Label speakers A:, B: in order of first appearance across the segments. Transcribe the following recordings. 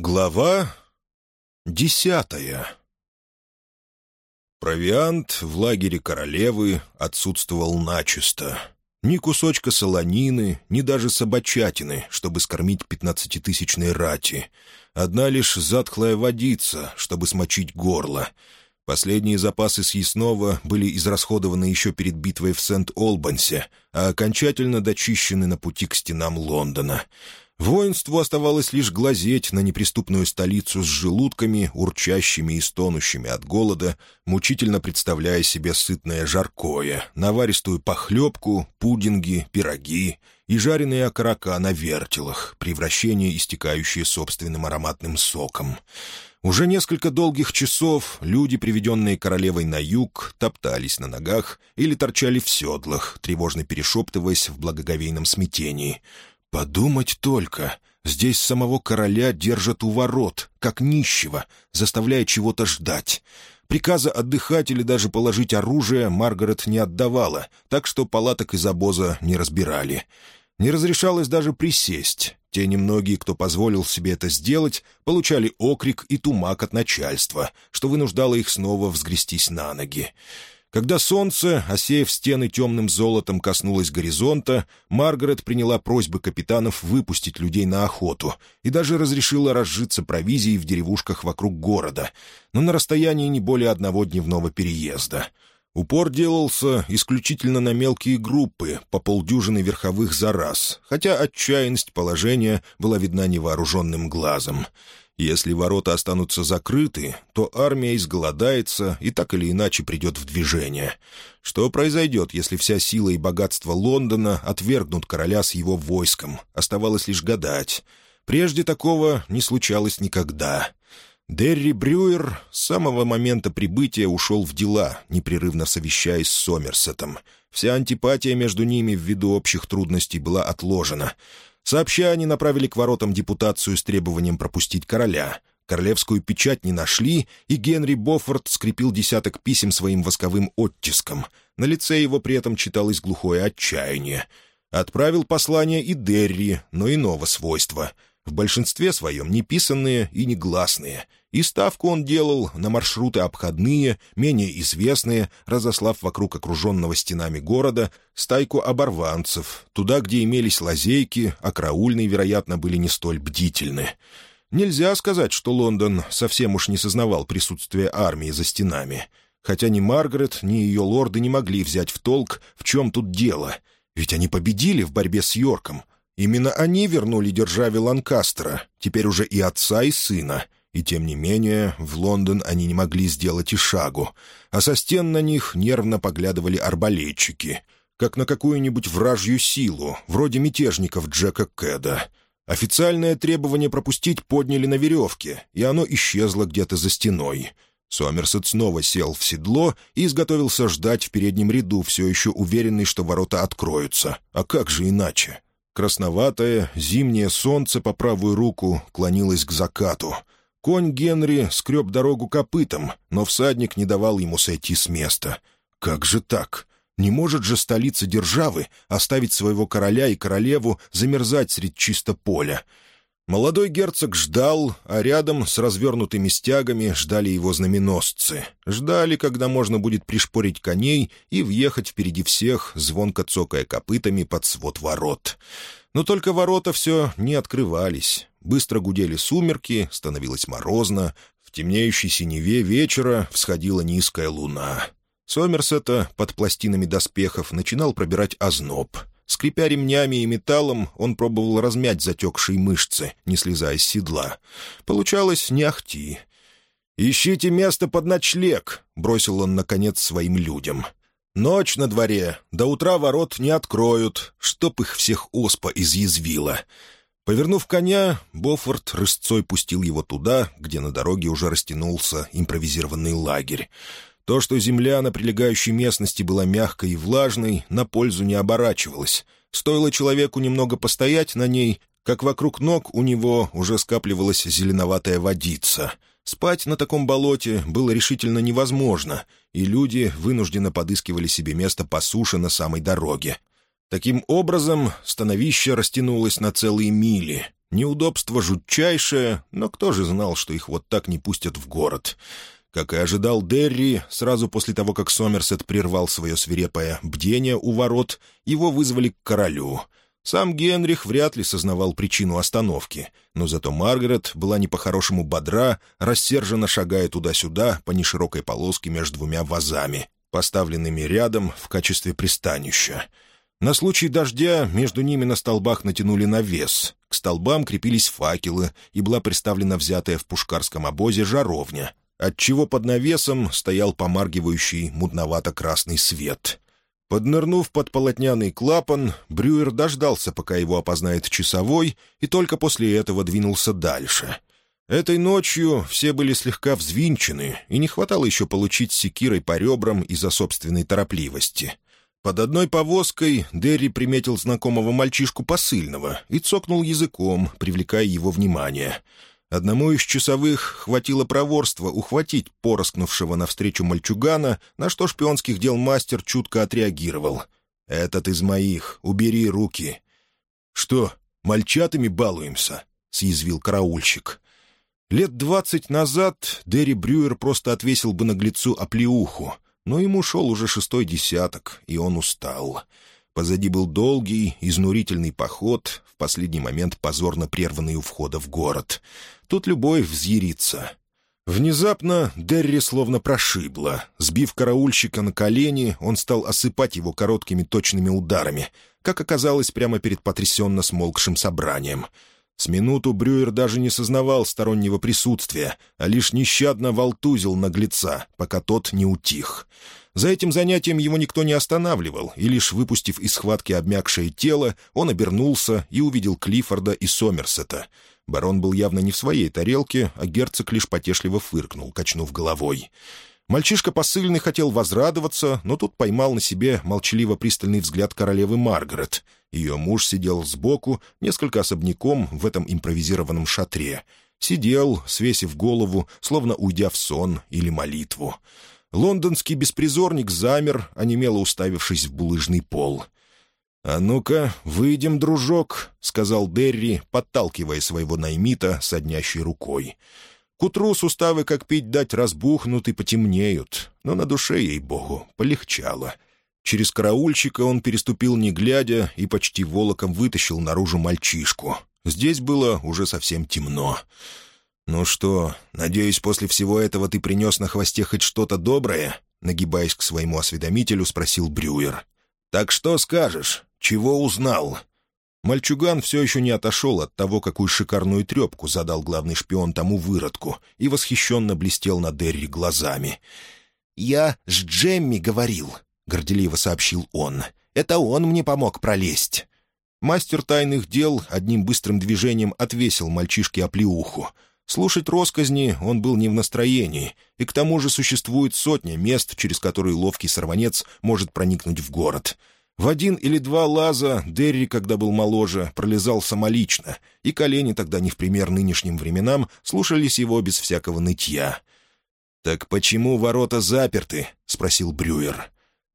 A: Глава десятая Провиант в лагере королевы отсутствовал начисто. Ни кусочка солонины, ни даже собачатины, чтобы скормить пятнадцатитысячной рати. Одна лишь затхлая водица, чтобы смочить горло. Последние запасы съестного были израсходованы еще перед битвой в Сент-Олбансе, а окончательно дочищены на пути к стенам Лондона — Воинству оставалось лишь глазеть на неприступную столицу с желудками, урчащими и стонущими от голода, мучительно представляя себе сытное жаркое, наваристую похлебку, пудинги, пироги и жареные окорока на вертелах, превращение, истекающее собственным ароматным соком. Уже несколько долгих часов люди, приведенные королевой на юг, топтались на ногах или торчали в седлах, тревожно перешептываясь в благоговейном смятении — Подумать только, здесь самого короля держат у ворот, как нищего, заставляя чего-то ждать. Приказа отдыхать или даже положить оружие Маргарет не отдавала, так что палаток из обоза не разбирали. Не разрешалось даже присесть. Те немногие, кто позволил себе это сделать, получали окрик и тумак от начальства, что вынуждало их снова взгрестись на ноги. Когда солнце, осеяв стены темным золотом, коснулось горизонта, Маргарет приняла просьбы капитанов выпустить людей на охоту и даже разрешила разжиться провизией в деревушках вокруг города, но на расстоянии не более одного дневного переезда. Упор делался исключительно на мелкие группы, по полдюжины верховых за раз, хотя отчаянность положения была видна невооруженным глазом. Если ворота останутся закрыты, то армия изголодается и так или иначе придет в движение. Что произойдет, если вся сила и богатство Лондона отвергнут короля с его войском? Оставалось лишь гадать. Прежде такого не случалось никогда. Дерри Брюер с самого момента прибытия ушел в дела, непрерывно совещаясь с Сомерсетом. Вся антипатия между ними ввиду общих трудностей была отложена — Сообща они направили к воротам депутацию с требованием пропустить короля. Королевскую печать не нашли, и Генри Боффорд скрепил десяток писем своим восковым оттиском. На лице его при этом читалось глухое отчаяние. Отправил послание и Дерри, но иного свойства. В большинстве своем неписанные и негласные — и ставку он делал на маршруты обходные, менее известные, разослав вокруг окруженного стенами города стайку оборванцев, туда, где имелись лазейки, а караульные, вероятно, были не столь бдительны. Нельзя сказать, что Лондон совсем уж не сознавал присутствие армии за стенами. Хотя ни Маргарет, ни ее лорды не могли взять в толк, в чем тут дело. Ведь они победили в борьбе с Йорком. Именно они вернули державе Ланкастера, теперь уже и отца, и сына — и тем не менее в Лондон они не могли сделать и шагу, а со стен на них нервно поглядывали арбалетчики, как на какую-нибудь вражью силу, вроде мятежников Джека Кэда. Официальное требование пропустить подняли на веревке, и оно исчезло где-то за стеной. Сомерсет снова сел в седло и изготовился ждать в переднем ряду, все еще уверенный, что ворота откроются. А как же иначе? Красноватое, зимнее солнце по правую руку клонилось к закату — Конь Генри скреб дорогу копытом, но всадник не давал ему сойти с места. «Как же так? Не может же столица державы оставить своего короля и королеву замерзать средь чисто поля?» Молодой герцог ждал, а рядом с развернутыми стягами ждали его знаменосцы. Ждали, когда можно будет пришпорить коней и въехать впереди всех, звонко цокая копытами под свод ворот. Но только ворота все не открывались. Быстро гудели сумерки, становилось морозно. В темнеющей синеве вечера всходила низкая луна. Сомерсета под пластинами доспехов начинал пробирать озноб. Скрипя ремнями и металлом, он пробовал размять затекшие мышцы, не слезая с седла. Получалось не ахти. «Ищите место под ночлег», — бросил он, наконец, своим людям. «Ночь на дворе. До утра ворот не откроют, чтоб их всех оспа изъязвила. Повернув коня, Бофорд рысцой пустил его туда, где на дороге уже растянулся импровизированный лагерь. То, что земля на прилегающей местности была мягкой и влажной, на пользу не оборачивалось. Стоило человеку немного постоять на ней, как вокруг ног у него уже скапливалась зеленоватая водица. Спать на таком болоте было решительно невозможно, и люди вынужденно подыскивали себе место по суше на самой дороге, Таким образом, становище растянулось на целые мили. Неудобство жутчайшее, но кто же знал, что их вот так не пустят в город? Как и ожидал Дерри, сразу после того, как Сомерсет прервал свое свирепое бдение у ворот, его вызвали к королю. Сам Генрих вряд ли сознавал причину остановки, но зато Маргарет была не по-хорошему бодра, рассерженно шагая туда-сюда по неширокой полоске между двумя вазами, поставленными рядом в качестве пристанища. На случай дождя между ними на столбах натянули навес. К столбам крепились факелы и была представлена взятая в пушкарском обозе жаровня, отчего под навесом стоял помаргивающий мудновато-красный свет. Поднырнув под полотняный клапан, Брюер дождался, пока его опознает часовой, и только после этого двинулся дальше. Этой ночью все были слегка взвинчены, и не хватало еще получить секирой по ребрам из-за собственной торопливости — под одной повозкой Дерри приметил знакомого мальчишку посыльного и цокнул языком, привлекая его внимание. Одному из часовых хватило проворства ухватить пороскнувшего навстречу мальчугана, на что шпионских дел мастер чутко отреагировал. «Этот из моих, убери руки». «Что, мальчатами балуемся?» — съязвил караульщик. Лет двадцать назад Дерри Брюер просто отвесил бы наглецу оплеуху — но ему шел уже шестой десяток, и он устал. Позади был долгий, изнурительный поход, в последний момент позорно прерванный у входа в город. Тут любой взъярится. Внезапно Дерри словно прошибло. Сбив караульщика на колени, он стал осыпать его короткими точными ударами, как оказалось прямо перед потрясенно смолкшим собранием — с минуту Брюер даже не сознавал стороннего присутствия, а лишь нещадно волтузил наглеца, пока тот не утих. За этим занятием его никто не останавливал, и лишь выпустив из схватки обмякшее тело, он обернулся и увидел Клиффорда и Сомерсета. Барон был явно не в своей тарелке, а герцог лишь потешливо фыркнул, качнув головой. Мальчишка посыльный хотел возрадоваться, но тут поймал на себе молчаливо-пристальный взгляд королевы Маргарет. Ее муж сидел сбоку, несколько особняком в этом импровизированном шатре. Сидел, свесив голову, словно уйдя в сон или молитву. Лондонский беспризорник замер, онемело уставившись в булыжный пол. «А ну-ка, выйдем, дружок», — сказал Дерри, подталкивая своего наймита соднящей рукой. Кутру суставы, как пить дать, разбухнут и потемнеют, но на душе, ей-богу, полегчало. Через караульщика он переступил не глядя и почти волоком вытащил наружу мальчишку. Здесь было уже совсем темно. «Ну что, надеюсь, после всего этого ты принес на хвосте хоть что-то доброе?» Нагибаясь к своему осведомителю, спросил Брюер. «Так что скажешь? Чего узнал?» Мальчуган все еще не отошел от того, какую шикарную трепку задал главный шпион тому выродку, и восхищенно блестел на Дерри глазами. «Я с Джемми говорил», — горделиво сообщил он. «Это он мне помог пролезть». Мастер тайных дел одним быстрым движением отвесил мальчишке оплеуху. Слушать росказни он был не в настроении, и к тому же существует сотня мест, через которые ловкий сорванец может проникнуть в город — в один или два лаза Дерри, когда был моложе, пролезал самолично, и колени тогда не в пример нынешним временам слушались его без всякого нытья. «Так почему ворота заперты?» — спросил Брюер.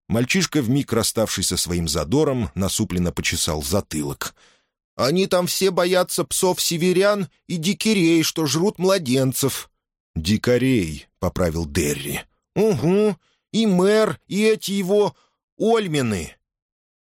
A: Мальчишка, вмиг расставший со своим задором, насупленно почесал затылок. «Они там все боятся псов-северян и дикерей, что жрут младенцев». «Дикарей», — поправил Дерри. «Угу, и мэр, и эти его Ольмины».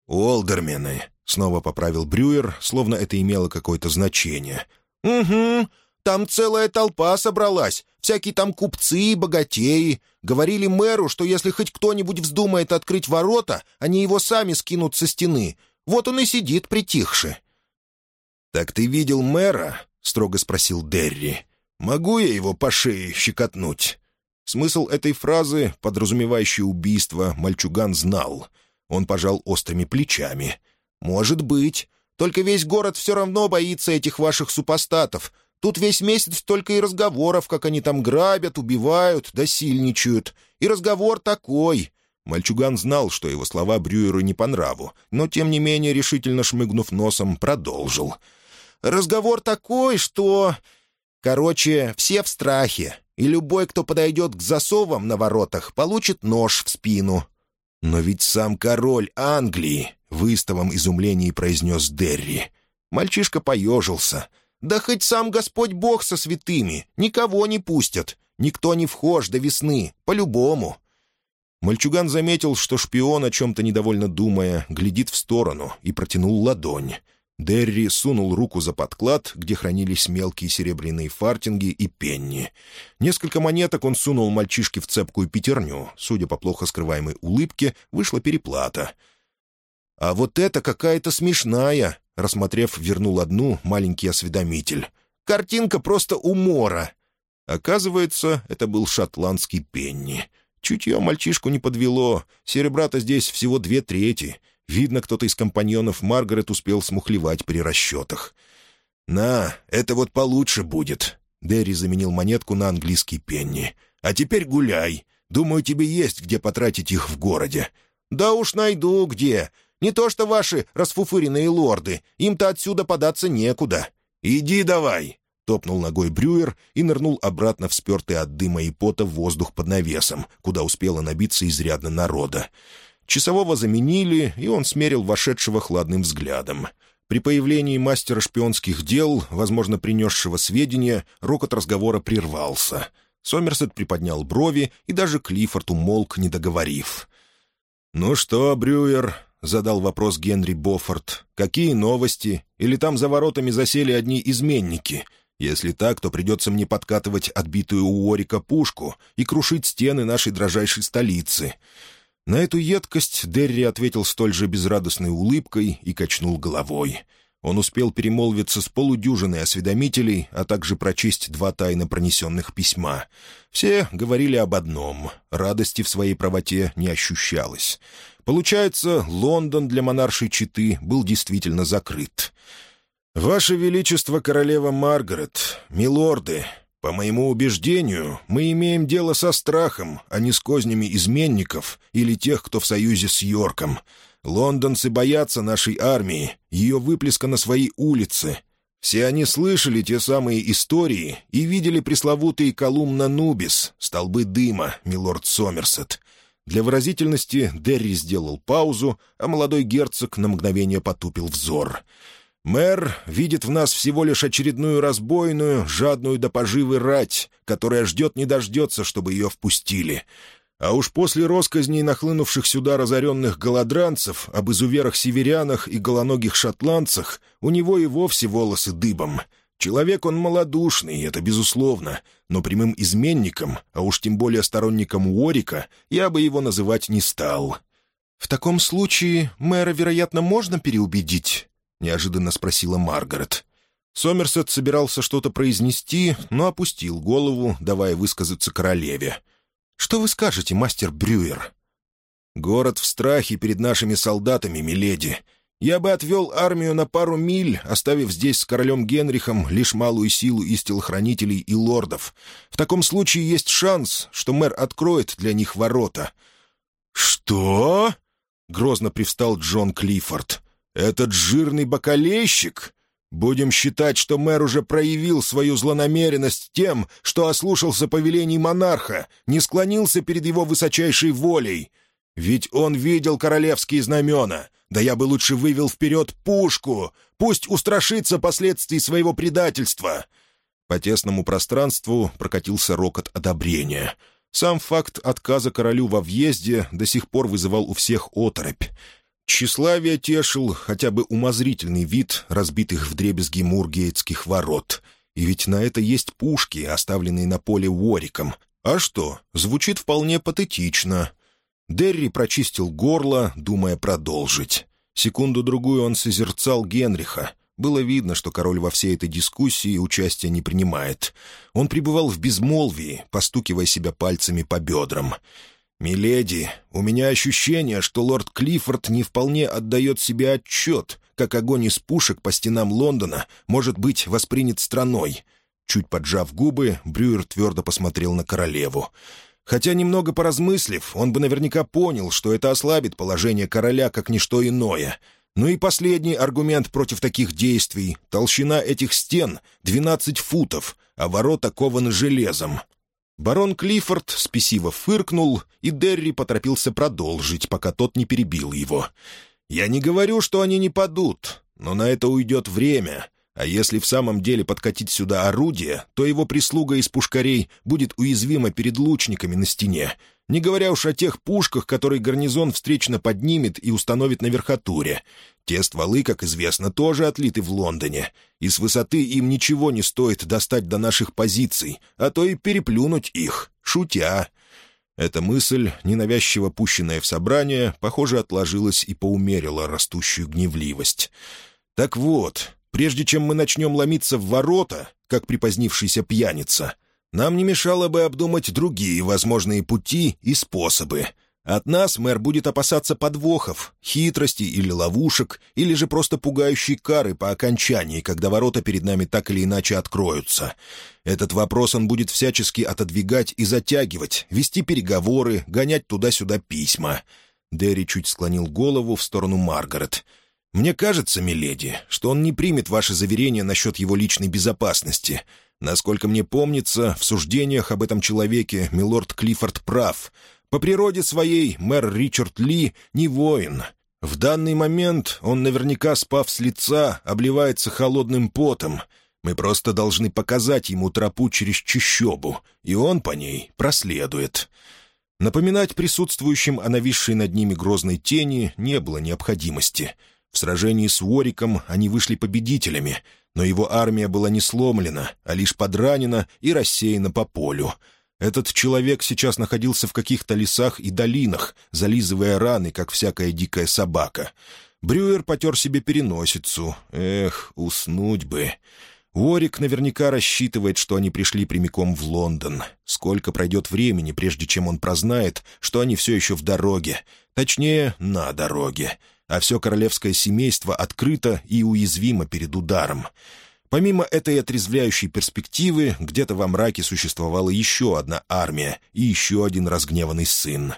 A: «Олдермены», — снова поправил Брюер, словно это имело какое-то значение. «Угу, там целая толпа собралась, всякие там купцы и богатеи. Говорили мэру, что если хоть кто-нибудь вздумает открыть ворота, они его сами скинут со стены. Вот он и сидит притихше». «Так ты видел мэра?» — строго спросил Дерри. «Могу я его по шее щекотнуть?» Смысл этой фразы, подразумевающей убийство, мальчуган знал — он пожал острыми плечами. «Может быть. Только весь город все равно боится этих ваших супостатов. Тут весь месяц только и разговоров, как они там грабят, убивают, досильничают. И разговор такой». Мальчуган знал, что его слова Брюеру не по нраву, но, тем не менее, решительно шмыгнув носом, продолжил. «Разговор такой, что...» «Короче, все в страхе, и любой, кто подойдет к засовам на воротах, получит нож в спину. «Но ведь сам король Англии!» — выставом истовом произнес Дерри. Мальчишка поежился. «Да хоть сам Господь Бог со святыми! Никого не пустят! Никто не вхож до весны, по-любому!» Мальчуган заметил, что шпион, о чем-то недовольно думая, глядит в сторону и протянул ладонь. Дерри сунул руку за подклад, где хранились мелкие серебряные фартинги и пенни. Несколько монеток он сунул мальчишке в цепкую пятерню. Судя по плохо скрываемой улыбке, вышла переплата. «А вот это какая-то смешная!» — рассмотрев, вернул одну маленький осведомитель. «Картинка просто умора!» Оказывается, это был шотландский пенни. Чутье мальчишку не подвело, Серебрата здесь всего две трети — Видно, кто-то из компаньонов Маргарет успел смухлевать при расчетах. «На, это вот получше будет», — Дерри заменил монетку на английский пенни. «А теперь гуляй. Думаю, тебе есть где потратить их в городе». «Да уж найду где. Не то что ваши расфуфыренные лорды. Им-то отсюда податься некуда». «Иди давай!» — топнул ногой Брюер и нырнул обратно в спертый от дыма и пота воздух под навесом, куда успело набиться изрядно народа. Часового заменили, и он смерил вошедшего хладным взглядом. При появлении мастера шпионских дел, возможно, принесшего сведения, рокот разговора прервался. Сомерсет приподнял брови, и даже Клиффорд умолк, не договорив. «Ну что, Брюер?» — задал вопрос Генри Боффорд. «Какие новости? Или там за воротами засели одни изменники? Если так, то придется мне подкатывать отбитую у Орика пушку и крушить стены нашей дрожайшей столицы». На эту едкость Дерри ответил столь же безрадостной улыбкой и качнул головой. Он успел перемолвиться с полудюжиной осведомителей, а также прочесть два тайно пронесенных письма. Все говорили об одном — радости в своей правоте не ощущалось. Получается, Лондон для монаршей Читы был действительно закрыт. «Ваше Величество, королева Маргарет, милорды!» По моему убеждению, мы имеем дело со страхом, а не с кознями изменников или тех, кто в союзе с Йорком. Лондонцы боятся нашей армии, ее выплеска на свои улицы. Все они слышали те самые истории и видели пресловутые колумна Нубис, столбы дыма, милорд Сомерсет. Для выразительности Дерри сделал паузу, а молодой герцог на мгновение потупил взор — Мэр видит в нас всего лишь очередную разбойную, жадную до поживы рать, которая ждет не дождется, чтобы ее впустили. А уж после росказней нахлынувших сюда разоренных голодранцев, об изуверах-северянах и голоногих шотландцах, у него и вовсе волосы дыбом. Человек он малодушный, это безусловно, но прямым изменником, а уж тем более сторонником Уорика, я бы его называть не стал. «В таком случае мэра, вероятно, можно переубедить?» неожиданно спросила Маргарет. Сомерсет собирался что-то произнести, но опустил голову, давая высказаться королеве. «Что вы скажете, мастер Брюер?» «Город в страхе перед нашими солдатами, миледи. Я бы отвел армию на пару миль, оставив здесь с королем Генрихом лишь малую силу из телохранителей и лордов. В таком случае есть шанс, что мэр откроет для них ворота». «Что?» — грозно привстал Джон Клиффорд этот жирный бокалейщик? Будем считать, что мэр уже проявил свою злонамеренность тем, что ослушался повелений монарха, не склонился перед его высочайшей волей. Ведь он видел королевские знамена. Да я бы лучше вывел вперед пушку. Пусть устрашится последствий своего предательства». По тесному пространству прокатился рокот одобрения. Сам факт отказа королю во въезде до сих пор вызывал у всех оторопь. Тщеславие тешил хотя бы умозрительный вид разбитых в дребезги мургейтских ворот. И ведь на это есть пушки, оставленные на поле вориком. А что, звучит вполне патетично. Дерри прочистил горло, думая продолжить. Секунду-другую он созерцал Генриха. Было видно, что король во всей этой дискуссии участия не принимает. Он пребывал в безмолвии, постукивая себя пальцами по бедрам. «Миледи, у меня ощущение, что лорд Клиффорд не вполне отдает себе отчет, как огонь из пушек по стенам Лондона может быть воспринят страной». Чуть поджав губы, Брюер твердо посмотрел на королеву. Хотя, немного поразмыслив, он бы наверняка понял, что это ослабит положение короля как ничто иное. Ну и последний аргумент против таких действий — толщина этих стен — 12 футов, а ворота кованы железом — Барон Клиффорд спесиво фыркнул, и Дерри поторопился продолжить, пока тот не перебил его. «Я не говорю, что они не падут, но на это уйдет время, а если в самом деле подкатить сюда орудие, то его прислуга из пушкарей будет уязвима перед лучниками на стене, не говоря уж о тех пушках, которые гарнизон встречно поднимет и установит на верхотуре. Те стволы, как известно, тоже отлиты в Лондоне, и с высоты им ничего не стоит достать до наших позиций, а то и переплюнуть их, шутя. Эта мысль, ненавязчиво пущенная в собрание, похоже, отложилась и поумерила растущую гневливость. «Так вот, прежде чем мы начнем ломиться в ворота, как припозднившийся пьяница», нам не мешало бы обдумать другие возможные пути и способы. От нас мэр будет опасаться подвохов, хитростей или ловушек, или же просто пугающей кары по окончании, когда ворота перед нами так или иначе откроются. Этот вопрос он будет всячески отодвигать и затягивать, вести переговоры, гонять туда-сюда письма». Дерри чуть склонил голову в сторону Маргарет. «Мне кажется, миледи, что он не примет ваше заверение насчет его личной безопасности». Насколько мне помнится, в суждениях об этом человеке милорд Клиффорд прав. По природе своей мэр Ричард Ли не воин. В данный момент он наверняка, спав с лица, обливается холодным потом. Мы просто должны показать ему тропу через чищобу, и он по ней проследует. Напоминать присутствующим о нависшей над ними грозной тени не было необходимости — в сражении с Уориком они вышли победителями, но его армия была не сломлена, а лишь подранена и рассеяна по полю. Этот человек сейчас находился в каких-то лесах и долинах, зализывая раны, как всякая дикая собака. Брюер потер себе переносицу. Эх, уснуть бы. Уорик наверняка рассчитывает, что они пришли прямиком в Лондон. Сколько пройдет времени, прежде чем он прознает, что они все еще в дороге. Точнее, на дороге а все королевское семейство открыто и уязвимо перед ударом. Помимо этой отрезвляющей перспективы, где-то во мраке существовала еще одна армия и еще один разгневанный сын.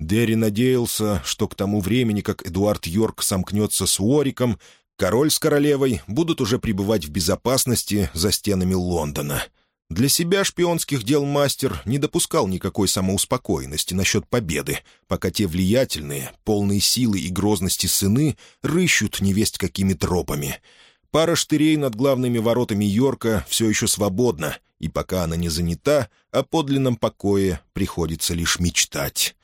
A: Дерри надеялся, что к тому времени, как Эдуард Йорк сомкнется с Уориком, король с королевой будут уже пребывать в безопасности за стенами Лондона — для себя шпионских дел мастер не допускал никакой самоуспокоенности насчет победы, пока те влиятельные, полные силы и грозности сыны рыщут невесть какими тропами. Пара штырей над главными воротами Йорка все еще свободна, и пока она не занята, о подлинном покое приходится лишь мечтать.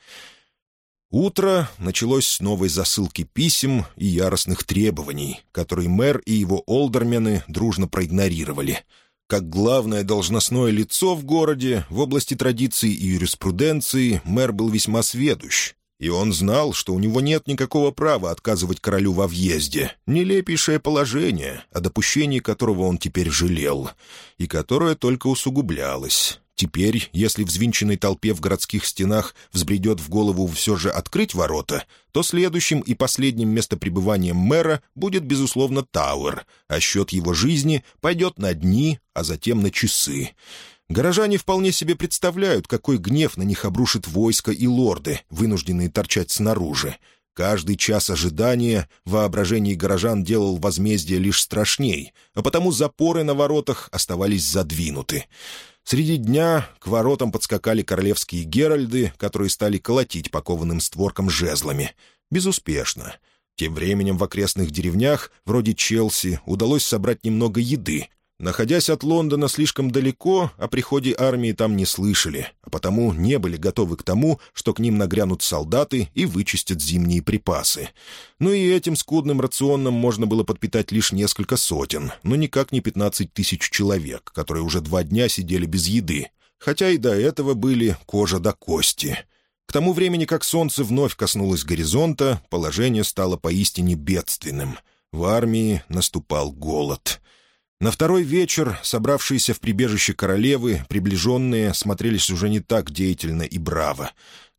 A: Утро началось с новой засылки писем и яростных требований, которые мэр и его олдермены дружно проигнорировали — как главное должностное лицо в городе, в области традиций и юриспруденции мэр был весьма сведущ. И он знал, что у него нет никакого права отказывать королю во въезде. Нелепейшее положение, о допущении которого он теперь жалел, и которое только усугублялось. Теперь, если взвинченной толпе в городских стенах взбредет в голову все же открыть ворота, то следующим и последним местопребыванием мэра будет, безусловно, Тауэр, а счет его жизни пойдет на дни, а затем на часы. Горожане вполне себе представляют, какой гнев на них обрушит войско и лорды, вынужденные торчать снаружи. Каждый час ожидания воображение горожан делал возмездие лишь страшней, а потому запоры на воротах оставались задвинуты. Среди дня к воротам подскакали королевские геральды, которые стали колотить по кованым створкам жезлами. Безуспешно. Тем временем в окрестных деревнях, вроде Челси, удалось собрать немного еды, Находясь от Лондона слишком далеко, о приходе армии там не слышали, а потому не были готовы к тому, что к ним нагрянут солдаты и вычистят зимние припасы. Ну и этим скудным рационом можно было подпитать лишь несколько сотен, но никак не 15 тысяч человек, которые уже два дня сидели без еды, хотя и до этого были кожа до кости. К тому времени, как солнце вновь коснулось горизонта, положение стало поистине бедственным. В армии наступал голод — на второй вечер собравшиеся в прибежище королевы приближенные смотрелись уже не так деятельно и браво.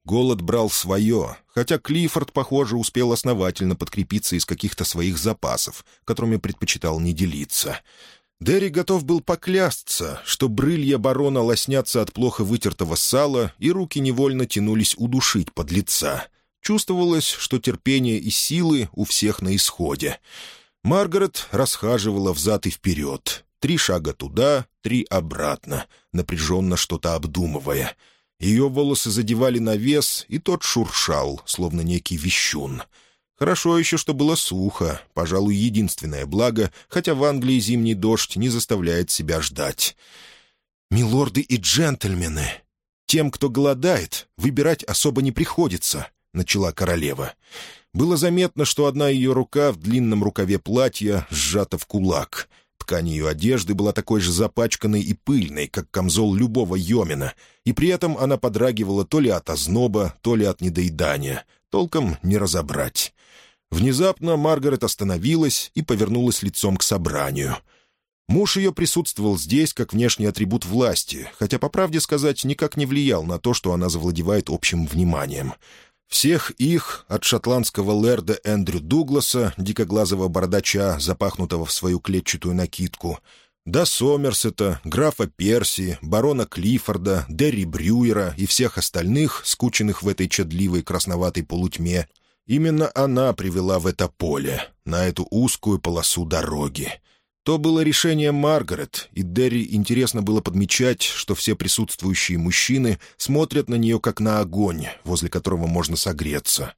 A: Голод брал свое, хотя Клиффорд, похоже, успел основательно подкрепиться из каких-то своих запасов, которыми предпочитал не делиться. Дерри готов был поклясться, что брылья барона лоснятся от плохо вытертого сала, и руки невольно тянулись удушить под лица. Чувствовалось, что терпение и силы у всех на исходе. Маргарет расхаживала взад и вперед. Три шага туда, три обратно, напряженно что-то обдумывая. Ее волосы задевали навес, и тот шуршал, словно некий вещун. Хорошо еще, что было сухо, пожалуй, единственное благо, хотя в Англии зимний дождь не заставляет себя ждать. «Милорды и джентльмены! Тем, кто голодает, выбирать особо не приходится», — начала королева. «Милорды было заметно, что одна ее рука в длинном рукаве платья сжата в кулак. Ткань ее одежды была такой же запачканной и пыльной, как камзол любого Йомина, и при этом она подрагивала то ли от озноба, то ли от недоедания. Толком не разобрать. Внезапно Маргарет остановилась и повернулась лицом к собранию. Муж ее присутствовал здесь как внешний атрибут власти, хотя, по правде сказать, никак не влиял на то, что она завладевает общим вниманием — всех их, от шотландского лэрда Эндрю Дугласа, дикоглазого бородача, запахнутого в свою клетчатую накидку, до Сомерсета, графа Перси, барона Клиффорда, Дерри Брюера и всех остальных, скученных в этой чадливой красноватой полутьме, именно она привела в это поле, на эту узкую полосу дороги. То было решение Маргарет, и Дерри интересно было подмечать, что все присутствующие мужчины смотрят на нее как на огонь, возле которого можно согреться.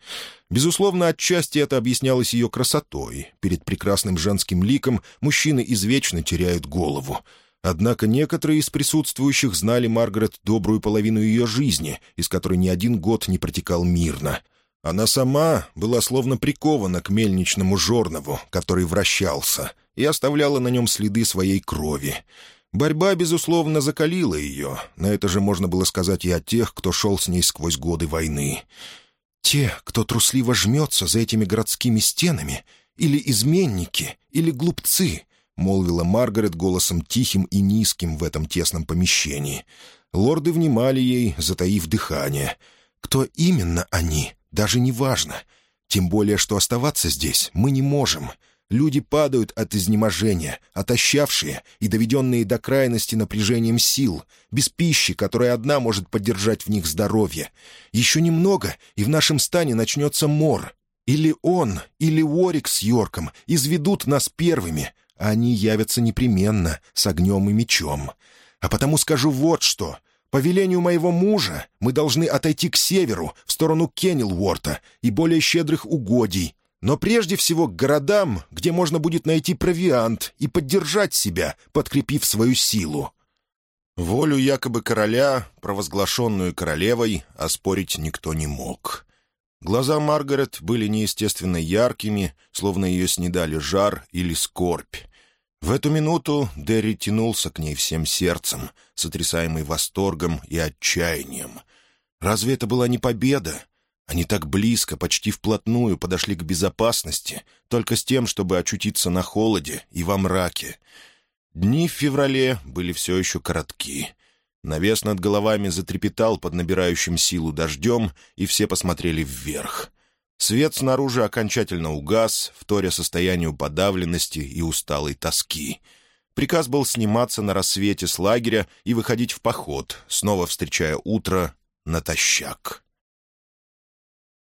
A: Безусловно, отчасти это объяснялось ее красотой. Перед прекрасным женским ликом мужчины извечно теряют голову. Однако некоторые из присутствующих знали Маргарет добрую половину ее жизни, из которой ни один год не протекал мирно — она сама была словно прикована к мельничному жернову, который вращался, и оставляла на нем следы своей крови. Борьба, безусловно, закалила ее, на это же можно было сказать и о тех, кто шел с ней сквозь годы войны. Те, кто трусливо жмется за этими городскими стенами, или изменники, или глупцы —— молвила Маргарет голосом тихим и низким в этом тесном помещении. Лорды внимали ей, затаив дыхание. «Кто именно они? Даже не важно. Тем более, что оставаться здесь мы не можем. Люди падают от изнеможения, отощавшие и доведенные до крайности напряжением сил, без пищи, которая одна может поддержать в них здоровье. Еще немного, и в нашем стане начнется мор. Или он, или Уорик с Йорком изведут нас первыми, а они явятся непременно с огнем и мечом. А потому скажу вот что — по велению моего мужа мы должны отойти к северу, в сторону Кеннелворта и более щедрых угодий, но прежде всего к городам, где можно будет найти провиант и поддержать себя, подкрепив свою силу. Волю якобы короля, провозглашенную королевой, оспорить никто не мог. Глаза Маргарет были неестественно яркими, словно ее снедали жар или скорбь. В эту минуту Дерри тянулся к ней всем сердцем, сотрясаемый восторгом и отчаянием. Разве это была не победа? Они так близко, почти вплотную подошли к безопасности, только с тем, чтобы очутиться на холоде и во мраке. Дни в феврале были все еще коротки. Навес над головами затрепетал под набирающим силу дождем, и все посмотрели вверх — Свет снаружи окончательно угас, вторя состоянию подавленности и усталой тоски. Приказ был сниматься на рассвете с лагеря и выходить в поход, снова встречая утро натощак.